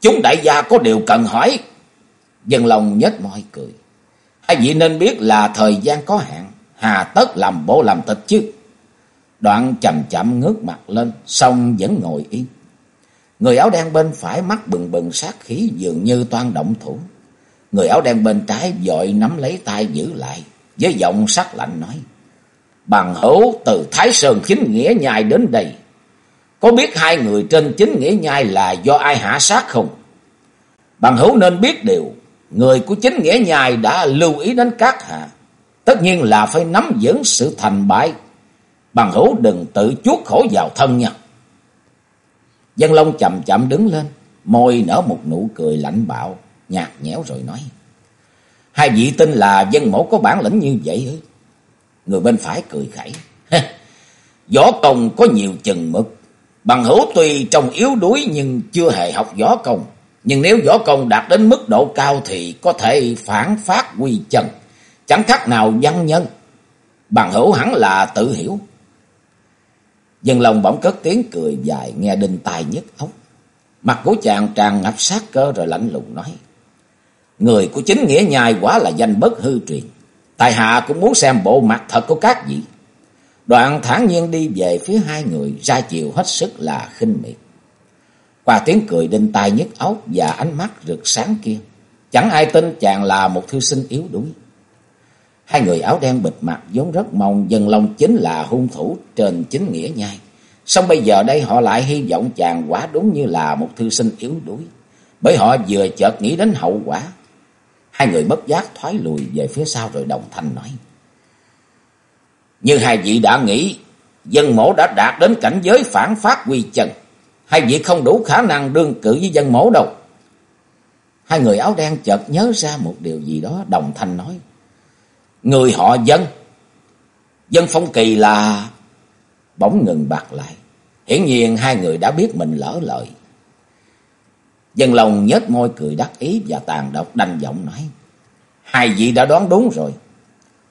chúng đại gia có điều cần hỏi. Dân lòng nhếch môi cười. Hai vị nên biết là thời gian có hạn, hà tất làm bộ làm tịch chứ. Đoạn chậm chậm ngước mặt lên, xong vẫn ngồi yên. Người áo đen bên phải mắt bừng bừng sát khí dường như toan động thủ. Người áo đen bên trái dội nắm lấy tay giữ lại, với giọng sắc lạnh nói. Bằng hữu từ Thái Sơn Chính Nghĩa Nhai đến đây. Có biết hai người trên Chính Nghĩa Nhai là do ai hạ sát không? Bằng hữu nên biết điều, người của Chính Nghĩa Nhai đã lưu ý đến các hạ. Tất nhiên là phải nắm vững sự thành bại. Bằng hữu đừng tự chuốt khổ vào thân nha. Dân Long chậm chậm đứng lên, môi nở một nụ cười lạnh bạo, nhạt nhẽo rồi nói. Hai vị tin là dân mẫu có bản lĩnh như vậy ư? Người bên phải cười khẩy. Võ công có nhiều chừng mực. Bằng hữu tuy trông yếu đuối nhưng chưa hề học võ công. Nhưng nếu võ công đạt đến mức độ cao thì có thể phản phát quy chân. Chẳng khác nào văn nhân. Bằng hữu hẳn là tự hiểu. Dân lòng bỗng cất tiếng cười dài, nghe đinh tai nhức óc. Mặt của chàng tràn ngập sát cơ rồi lạnh lùng nói. Người của chính nghĩa nhai quá là danh bất hư truyền. Tài hạ cũng muốn xem bộ mặt thật của các vị. Đoạn thản nhiên đi về phía hai người, ra chiều hết sức là khinh miệt. Qua tiếng cười đinh tai nhức óc và ánh mắt rực sáng kia. Chẳng ai tin chàng là một thư sinh yếu đuối. Hai người áo đen bịt mặt vốn rất mong dân long chính là hung thủ trên chính nghĩa nhai. Xong bây giờ đây họ lại hy vọng chàng quá đúng như là một thư sinh yếu đuối. Bởi họ vừa chợt nghĩ đến hậu quả. Hai người bất giác thoái lùi về phía sau rồi đồng thanh nói. Như hai vị đã nghĩ, dân mổ đã đạt đến cảnh giới phản phát quy chân. Hai vị không đủ khả năng đương cử với dân mổ đâu. Hai người áo đen chợt nhớ ra một điều gì đó đồng thanh nói. Người họ dân. Dân phong kỳ là... Bỗng ngừng bạc lại. Hiển nhiên hai người đã biết mình lỡ lời. Dân lòng nhếch môi cười đắc ý và tàn độc đanh giọng nói. Hai vị đã đoán đúng rồi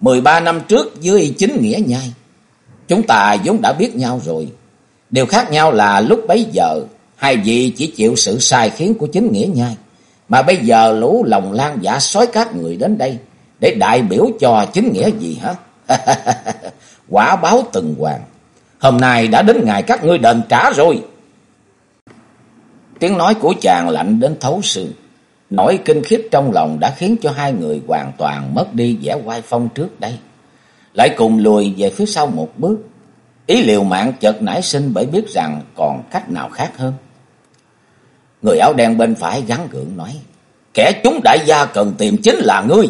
mười ba năm trước dưới chính nghĩa nhai. Chúng ta vốn đã biết nhau rồi. Điều khác nhau là lúc bấy giờ, hai vị chỉ chịu sự sai khiến của chính nghĩa nhai. Mà bây giờ lũ lòng lan giả sói các người đến đây để đại biểu cho chính nghĩa gì hả? Quả báo từng hoàng. Hôm nay đã đến ngày các ngươi đền trả rồi. Tiếng nói của chàng lạnh đến thấu xương. Nỗi kinh khiếp trong lòng đã khiến cho hai người hoàn toàn mất đi vẻ oai phong trước đây. Lại cùng lùi về phía sau một bước. Ý liều mạng chợt nảy sinh bởi biết rằng còn cách nào khác hơn. Người áo đen bên phải gắn gượng nói. Kẻ chúng đại gia cần tìm chính là ngươi.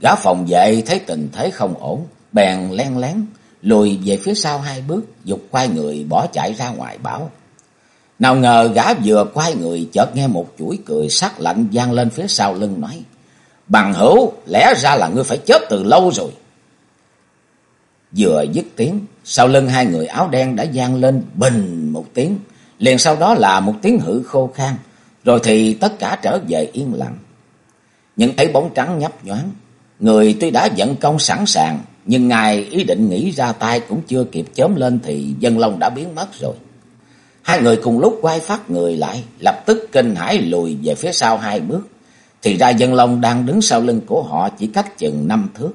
Gã phòng vệ thấy tình thế không ổn. Bèn len lén lùi về phía sau hai bước. Dục quay người bỏ chạy ra ngoài bảo. Nào ngờ gã vừa quay người chợt nghe một chuỗi cười sắc lạnh vang lên phía sau lưng nói. Bằng hữu, lẽ ra là ngươi phải chết từ lâu rồi. Vừa dứt tiếng, sau lưng hai người áo đen đã vang lên bình một tiếng. Liền sau đó là một tiếng hử khô khan. Rồi thì tất cả trở về yên lặng. Những thấy bóng trắng nhấp nhoáng. Người tuy đã dẫn công sẵn sàng. Nhưng ngài ý định nghĩ ra tay cũng chưa kịp chớm lên thì dân long đã biến mất rồi. Hai người cùng lúc quay phát người lại, lập tức kinh hãi lùi về phía sau hai bước. Thì ra dân long đang đứng sau lưng của họ chỉ cách chừng năm thước.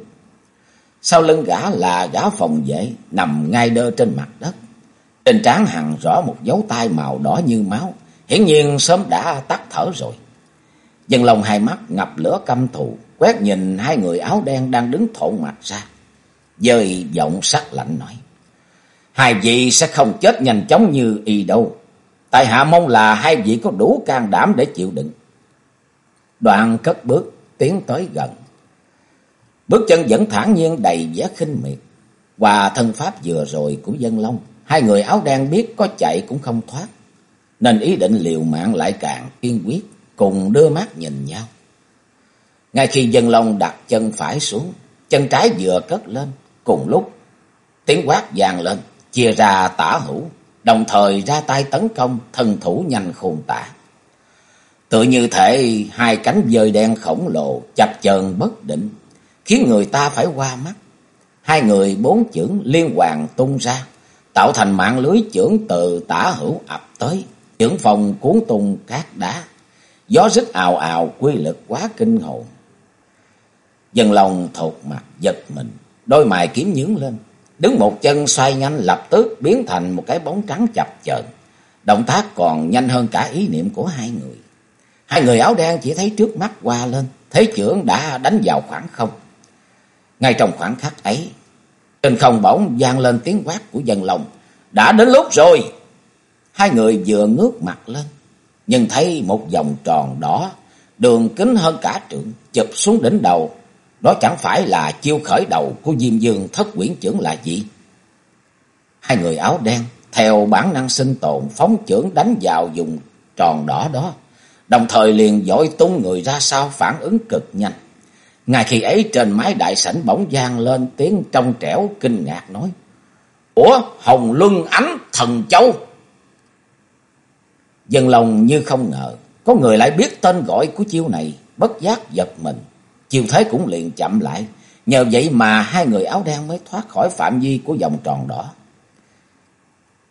Sau lưng gã là gã phòng vệ, nằm ngay đơ trên mặt đất. Trên trán hằn rõ một dấu tay màu đỏ như máu, hiển nhiên sớm đã tắt thở rồi. Dân long hai mắt ngập lửa căm thù, quét nhìn hai người áo đen đang đứng thộn mặt ra. Dời giọng sắc lạnh nói. Hai vị sẽ không chết nhanh chóng như y đâu. Tại hạ mong là hai vị có đủ can đảm để chịu đựng. Đoạn cất bước, tiến tới gần. Bước chân vẫn thản nhiên đầy vẻ khinh miệt. Và thân pháp vừa rồi của dân long. Hai người áo đen biết có chạy cũng không thoát. Nên ý định liều mạng lại càng kiên quyết. Cùng đưa mắt nhìn nhau. Ngay khi dân long đặt chân phải xuống. Chân trái vừa cất lên. Cùng lúc tiếng quát vang lên chia ra tả hữu, đồng thời ra tay tấn công thân thủ nhanh khôn tả. Tự như thể hai cánh dơi đen khổng lồ chập chờn bất định, khiến người ta phải qua mắt. Hai người bốn chưởng liên hoàn tung ra, tạo thành mạng lưới chưởng từ tả hữu ập tới, chưởng phòng cuốn tung cát đá. Gió rít ào ào quy lực quá kinh hồn. Dân lòng thột mặt giật mình, đôi mày kiếm nhướng lên đứng một chân xoay nhanh lập tức biến thành một cái bóng trắng chập chờn. Động tác còn nhanh hơn cả ý niệm của hai người. Hai người áo đen chỉ thấy trước mắt qua lên, thế trưởng đã đánh vào khoảng không. Ngay trong khoảng khắc ấy, trên không bỗng vang lên tiếng quát của dân lòng. Đã đến lúc rồi! Hai người vừa ngước mặt lên, nhưng thấy một vòng tròn đỏ, đường kính hơn cả trượng, chụp xuống đỉnh đầu. Đó chẳng phải là chiêu khởi đầu của Diêm Dương thất quyển trưởng là gì? Hai người áo đen, theo bản năng sinh tồn, phóng trưởng đánh vào dùng tròn đỏ đó, đồng thời liền dội tung người ra sau phản ứng cực nhanh. Ngay khi ấy trên mái đại sảnh bỗng gian lên tiếng trong trẻo kinh ngạc nói. Ủa Hồng Luân Ánh Thần Châu. Dân lòng như không ngờ. Có người lại biết tên gọi của chiêu này. Bất giác giật mình chiều thế cũng liền chậm lại. Nhờ vậy mà hai người áo đen mới thoát khỏi phạm vi của vòng tròn đỏ.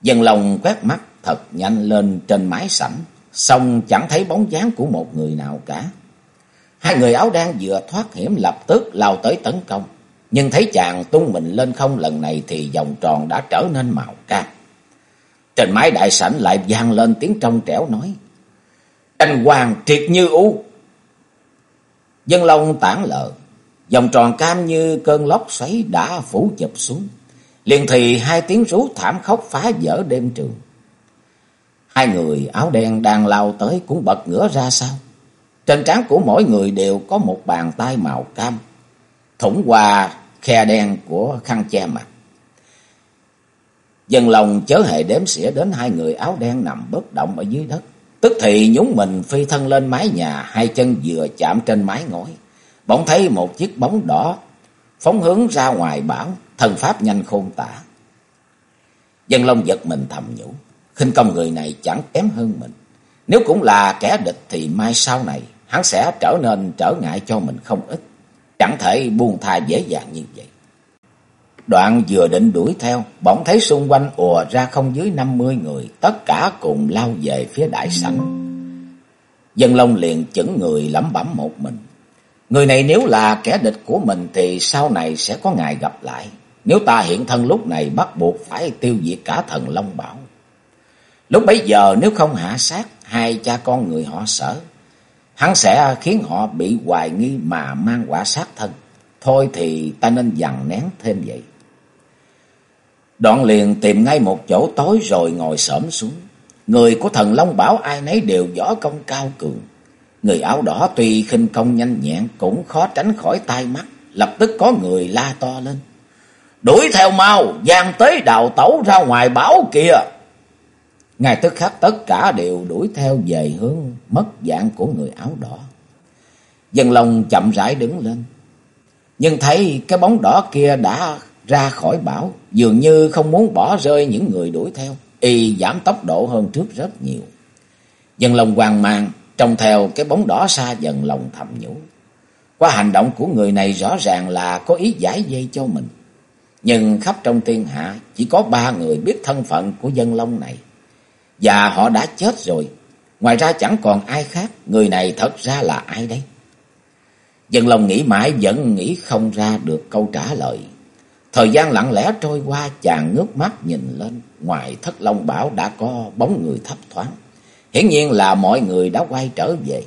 Dân lòng quét mắt, thật nhanh lên trên mái sảnh. Xong chẳng thấy bóng dáng của một người nào cả. Hai người áo đen vừa thoát hiểm lập tức lao tới tấn công. Nhưng thấy chàng tung mình lên không lần này thì vòng tròn đã trở nên màu cam. Trên mái đại sảnh lại vang lên tiếng trong trẻo nói. "Anh hoàng triệt như u. Dân long tản lờ. Vòng tròn cam như cơn lốc xoáy đã phủ chụp xuống. Liền thì hai tiếng rú thảm khóc phá vỡ đêm trường. Hai người áo đen đang lao tới cũng bật ngửa ra sau. Trên trán của mỗi người đều có một bàn tay màu cam, thủng qua khe đen của khăn che mặt. Dân lòng chớ hề đếm xỉa đến hai người áo đen nằm bất động ở dưới đất. Tức thì nhúng mình phi thân lên mái nhà, hai chân vừa chạm trên mái ngói. Bỗng thấy một chiếc bóng đỏ phóng hướng ra ngoài bảo, thần pháp nhanh khôn tả. Dân Long giật mình thầm nhủ, khinh công người này chẳng kém hơn mình. Nếu cũng là kẻ địch thì mai sau này hắn sẽ trở nên trở ngại cho mình không ít. Chẳng thể buông tha dễ dàng như vậy. Đoạn vừa định đuổi theo, bỗng thấy xung quanh ùa ra không dưới năm mươi người, tất cả cùng lao về phía đại sảnh. Dân Long liền chững người lẩm bẩm một mình. Người này nếu là kẻ địch của mình thì sau này sẽ có ngày gặp lại. Nếu ta hiện thân lúc này bắt buộc phải tiêu diệt cả thần Long Bảo. Lúc bấy giờ nếu không hạ sát hai cha con người họ sở, hắn sẽ khiến họ bị hoài nghi mà mang quả sát thân. Thôi thì ta nên dằn nén thêm vậy. Đoạn liền tìm ngay một chỗ tối rồi ngồi xổm xuống. Người của thần Long Bảo ai nấy đều võ công cao cường. Người áo đỏ tuy khinh công nhanh nhẹn cũng khó tránh khỏi tai mắt. Lập tức có người la to lên. Đuổi theo mau, giang tế đào tẩu ra ngoài bảo kìa. Ngay tức khắc tất cả đều đuổi theo về hướng mất dạng của người áo đỏ. Dân lòng chậm rãi đứng lên. Nhưng thấy cái bóng đỏ kia đã ra khỏi bão, dường như không muốn bỏ rơi những người đuổi theo. Y giảm tốc độ hơn trước rất nhiều. Dân lòng hoang mang, trông theo cái bóng đỏ xa dần lòng thầm nhủ. Qua hành động của người này rõ ràng là có ý giải dây cho mình. Nhưng khắp trong thiên hạ chỉ có ba người biết thân phận của dân long này. Và họ đã chết rồi. Ngoài ra chẳng còn ai khác. Người này thật ra là ai đấy? Dân Long nghĩ mãi vẫn nghĩ không ra được câu trả lời. Thời gian lặng lẽ trôi qua chàng ngước mắt nhìn lên. Ngoài thất long bảo đã có bóng người thấp thoáng. Hiển nhiên là mọi người đã quay trở về.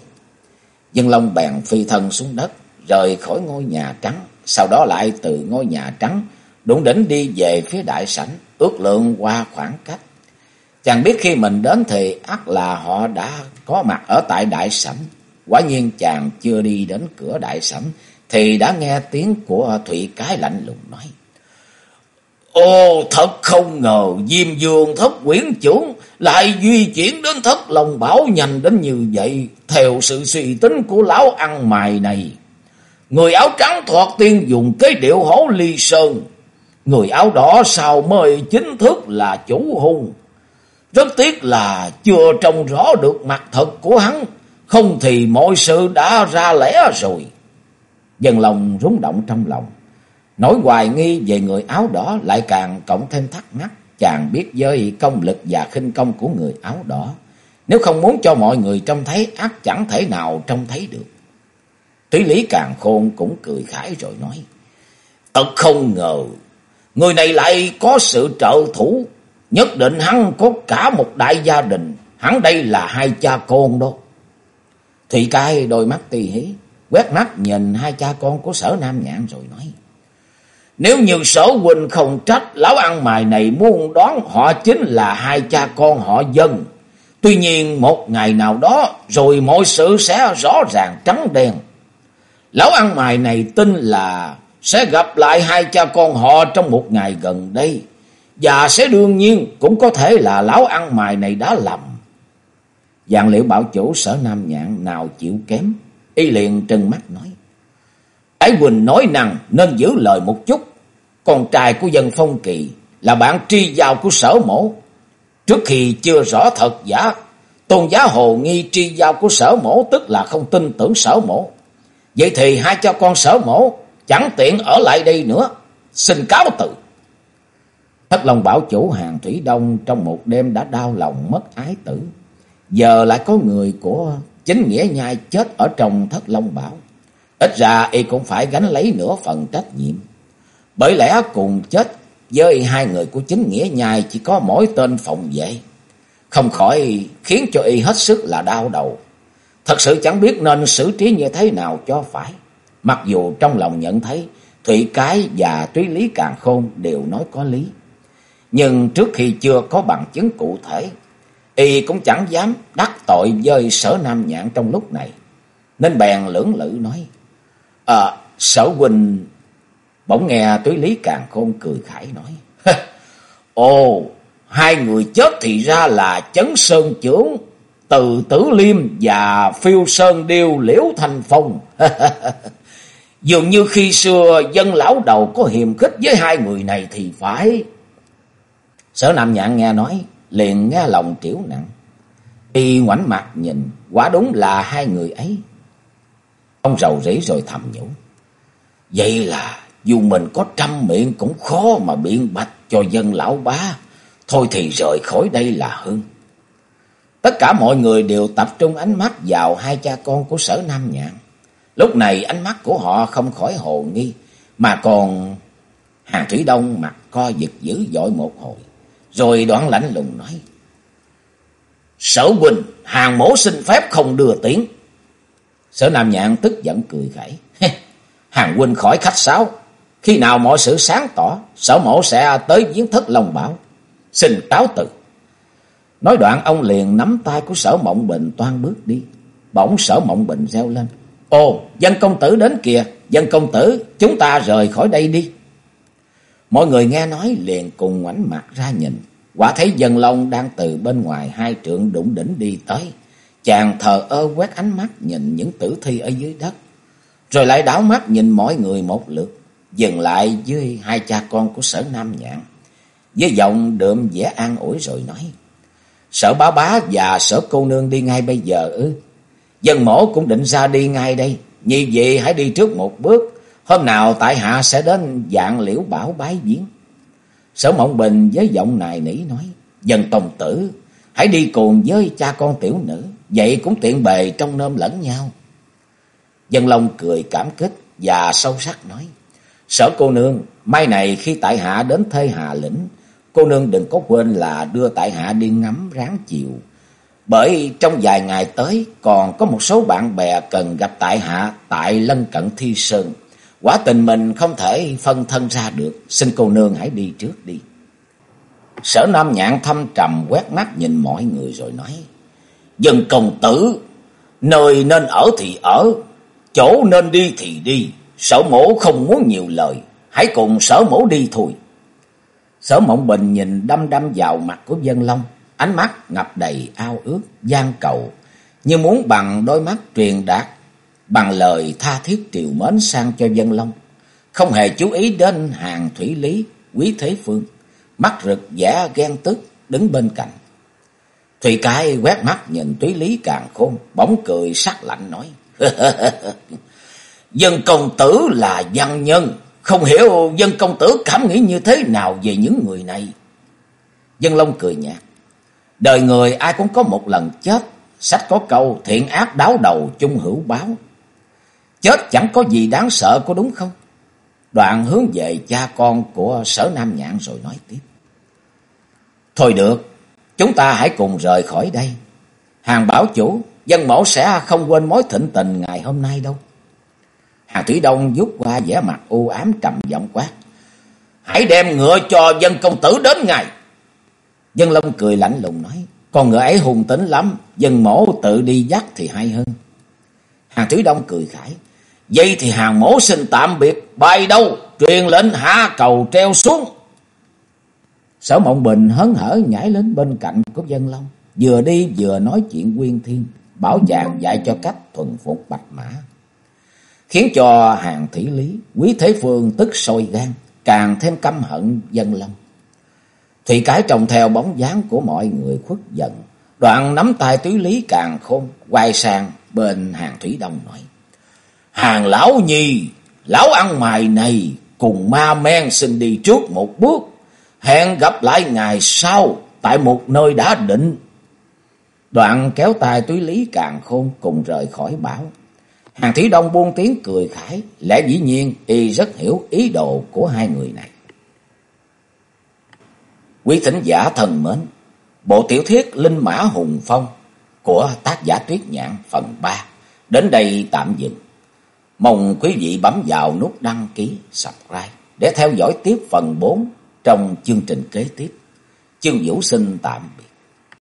Dân Long bèn phi thân xuống đất, rời khỏi ngôi nhà trắng, sau đó lại từ ngôi nhà trắng, đụng đỉnh đi về phía đại sảnh, ước lượng qua khoảng cách. Chàng biết khi mình đến thì ắt là họ đã có mặt ở tại đại sảnh. Quả nhiên chàng chưa đi đến cửa đại sảnh thì đã nghe tiếng của Thụy Cái lạnh lùng nói. Ồ thật không ngờ Diêm Dương thất quyển trưởng lại di chuyển đến thất lòng bảo nhanh đến như vậy theo sự suy tính của lão ăn mày này. Người áo trắng thoạt tiên dùng cái điệu hổ ly sơn. Người áo đỏ sao mời chính thức là chủ hung. Rất tiếc là chưa trông rõ được mặt thật của hắn, không thì mọi sự đã ra lẽ rồi. Dân lòng rúng động trong lòng, nỗi hoài nghi về người áo đỏ lại càng cộng thêm thắc mắc. Chàng biết với công lực và khinh công của người áo đỏ, nếu không muốn cho mọi người trông thấy ác chẳng thể nào trông thấy được. Tỷ lý càng khôn cũng cười khải rồi nói, Thật không ngờ, Người này lại có sự trợ thủ. Nhất định hắn có cả một đại gia đình. Hắn đây là hai cha con đó. Thủy cai đôi mắt tì hí. Quét mắt nhìn hai cha con của sở Nam Nhạn rồi nói. Nếu như sở huynh không trách, lão ăn mày này muốn đoán họ chính là hai cha con họ dân. Tuy nhiên một ngày nào đó rồi mọi sự sẽ rõ ràng trắng đen. Lão ăn mày này tin là sẽ gặp lại hai cha con họ trong một ngày gần đây. Và sẽ đương nhiên cũng có thể là lão ăn mày này đã lầm. Dạng liệu bảo chủ sở Nam Nhạn nào chịu kém. Y liền trừng mắt nói. Ái Quỳnh nói năng nên giữ lời một chút. Con trai của dân phong kỳ là bạn tri giao của sở mổ. Trước khi chưa rõ thật giả, tôn giá hồ nghi tri giao của sở mổ tức là không tin tưởng sở mổ. Vậy thì hai cha con sở mổ chẳng tiện ở lại đây nữa. Xin cáo từ. Thất Long bảo chủ hàng Thủy Đông trong một đêm đã đau lòng mất ái tử. Giờ lại có người của chính nghĩa nhai chết ở trong Thất Long bảo. Ít ra y cũng phải gánh lấy nửa phần trách nhiệm. Bởi lẽ cùng chết với hai người của chính nghĩa nhai chỉ có mỗi tên phòng vệ. Không khỏi khiến cho y hết sức là đau đầu. Thật sự chẳng biết nên xử trí như thế nào cho phải. Mặc dù trong lòng nhận thấy Thủy Cái và Túy Lý Càng Khôn đều nói có lý. Nhưng trước khi chưa có bằng chứng cụ thể, y cũng chẳng dám đắc tội với sở Nam Nhạn trong lúc này. Nên bèn lưỡng lự nói, À, sở huynh Bỗng nghe túy lý càng khôn cười khải nói. Ồ, hai người chết thì ra là chấn sơn trưởng, từ tử liêm và phiêu sơn điêu liễu thành phong. Dường như khi xưa dân lão đầu có hiềm khích với hai người này thì phải. Sở Nam Nhạn nghe nói, liền nghe lòng triểu nặng. Y ngoảnh mặt nhìn, quả đúng là hai người ấy. Ông rầu rĩ rồi thầm nhủ. Vậy là dù mình có trăm miệng cũng khó mà biện bạch cho dân lão bá. Thôi thì rời khỏi đây là hơn. Tất cả mọi người đều tập trung ánh mắt vào hai cha con của sở Nam Nhạn. Lúc này ánh mắt của họ không khỏi hồ nghi, mà còn Hàng Thủy Đông mặt co giật dữ dội một hồi. Rồi đoạn lãnh lùng nói. Sở Quỳnh, hàng mổ xin phép không đưa tiếng. Sở Nam Nhạn tức giận cười khẩy. hàng huynh khỏi khách sáo, khi nào mọi sự sáng tỏ, sở mổ sẽ tới viếng thất Long Bảo. Xin cáo từ. Nói đoạn ông liền nắm tay của sở mộng bình toan bước đi. Bỗng sở mộng bình reo lên. Ồ, dân công tử đến kìa. Dân công tử, chúng ta rời khỏi đây đi. Mọi người nghe nói liền cùng ngoảnh mặt ra nhìn. Quả thấy dân long đang từ bên ngoài hai trượng đụng đỉnh đi tới. Chàng thờ ơ quét ánh mắt nhìn những tử thi ở dưới đất. Rồi lại đảo mắt nhìn mọi người một lượt dừng lại với hai cha con của sở Nam Nhạn. Với giọng đượm vẻ an ủi rồi nói. Sở bá bá và sở cô nương đi ngay bây giờ ư. Dân mổ cũng định ra đi ngay đây. Như vậy hãy đi trước một bước. Hôm nào tại hạ sẽ đến dạng liễu bảo bái viếng. Sở mộng bình với giọng nài nỉ nói. Dân tông tử, hãy đi cùng với cha con tiểu nữ. Vậy cũng tiện bề trong nôm lẫn nhau. Dân Long cười cảm kích và sâu sắc nói. Sở cô nương, mai này khi tại hạ đến thê Hà Lĩnh, cô nương đừng có quên là đưa tại hạ đi ngắm ráng chiều. Bởi trong vài ngày tới còn có một số bạn bè cần gặp tại hạ tại lân cận Thi Sơn. Quả tình mình không thể phân thân ra được, xin cô nương hãy đi trước đi. Sở Nam Nhạn thâm trầm quét mắt nhìn mọi người rồi nói. Dân công tử, nơi nên ở thì ở, chỗ nên đi thì đi, Sở mổ không muốn nhiều lời, hãy cùng sở mổ đi thôi. Sở mộng bình nhìn đâm đâm vào mặt của dân long, ánh mắt ngập đầy ao ước, gian cầu, như muốn bằng đôi mắt truyền đạt, bằng lời tha thiết triều mến sang cho dân long. Không hề chú ý đến hàng thủy lý, quý thế phương, mắt rực vẻ ghen tức, đứng bên cạnh. Thủy cái quét mắt nhìn túy lý càng khôn, bóng cười sắc lạnh nói. Dân công tử là văn nhân, không hiểu dân công tử cảm nghĩ như thế nào về những người này. Dân Long cười nhạt. Đời người ai cũng có một lần chết, sách có câu thiện ác đáo đầu chung hữu báo. Chết chẳng có gì đáng sợ có đúng không? Đoạn hướng về cha con của sở Nam Nhạn rồi nói tiếp. Thôi được, chúng ta hãy cùng rời khỏi đây. Hàng bảo chủ, dân mẫu sẽ không quên mối thịnh tình ngày hôm nay đâu. Hàng Thủy Đông rút qua vẻ mặt u ám trầm giọng quát. Hãy đem ngựa cho dân công tử đến ngày. Dân Long cười lạnh lùng nói. Con ngựa ấy hùng tính lắm. Dân mổ tự đi dắt thì hay hơn. Hàng Thủy Đông cười khải. Vậy thì hàng mổ xin tạm biệt. Bay đâu? Truyền lệnh hạ cầu treo xuống. Sở Mộng Bình hớn hở nhảy lên bên cạnh của Dân Long. Vừa đi vừa nói chuyện quyên thiên. Bảo chàng dạy cho cách thuần phục bạch mã. Khiến cho hàng thủy lý, quý thế phương tức sôi gan càng thêm căm hận dân long. Thủy cái trồng theo bóng dáng của mọi người khuất giận, đoạn nắm tay túy lý càng khôn, quay sang bên hàng thủy đông nói. Hàng lão nhi, lão ăn mày này cùng ma men xin đi trước một bước, hẹn gặp lại ngày sau tại một nơi đã định. Đoạn kéo tay túy lý càng khôn cùng rời khỏi bảo. Hàng Thủy Đông buông tiếng cười khải, lẽ dĩ nhiên y rất hiểu ý đồ của hai người này. Quý thính giả thần mến, bộ tiểu thuyết Linh Mã Hùng Phong của tác giả Tuyết Nhạn phần 3 đến đây tạm dừng. Mong quý vị bấm vào nút đăng ký, subscribe để theo dõi tiếp phần 4 trong chương trình kế tiếp. Chương Vũ xin tạm biệt.